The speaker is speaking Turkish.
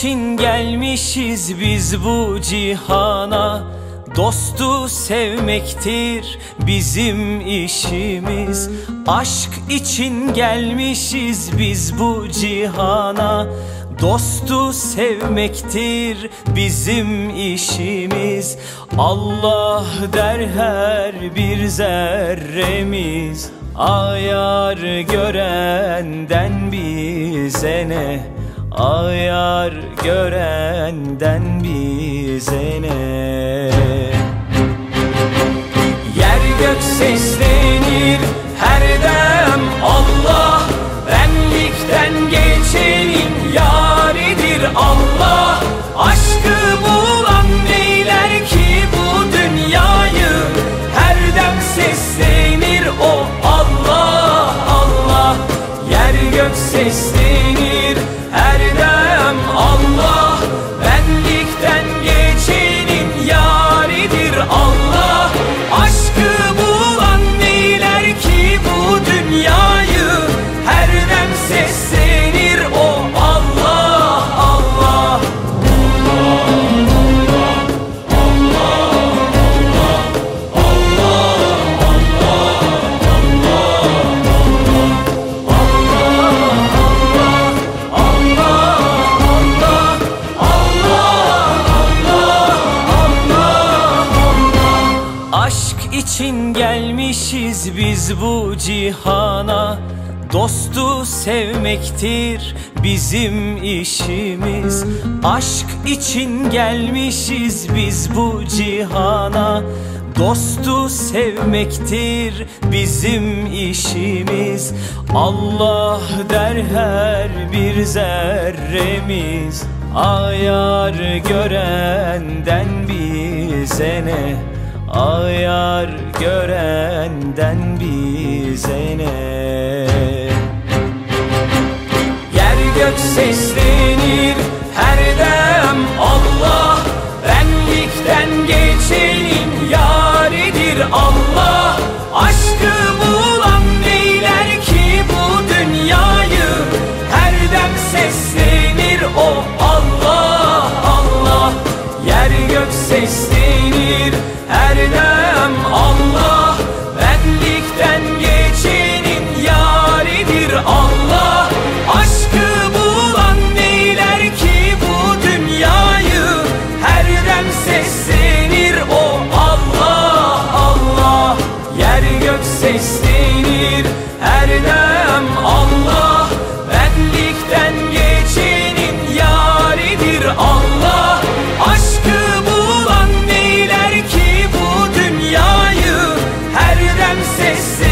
için gelmişiz biz bu cihana. Dostu sevmektir bizim işimiz. Aşk için gelmişiz biz bu cihana. Dostu sevmektir bizim işimiz. Allah der her bir zerremiz. Ayar görenden bize ne Ayar görenden bize ne? Yer gök seslenir her dem Allah Benlikten geçenin yaridir Allah. Aşkı bulan neyler ki bu dünyayı? Her dem seslenir o Allah Allah. Yer gök seslenir Aşk için gelmişiz biz bu cihana. Dostu sevmektir bizim işimiz. Aşk için gelmişiz biz bu cihana. Dostu sevmektir bizim işimiz. Allah der her bir zerremiz. Ayar görenden bize ne Ayar görenden bize ne? Yer gök seslenir bir erlem Allah. Benlikten geçenin yaridir Allah. Aşkı bulan neyler ki bu dünyayı? Her dem sessiz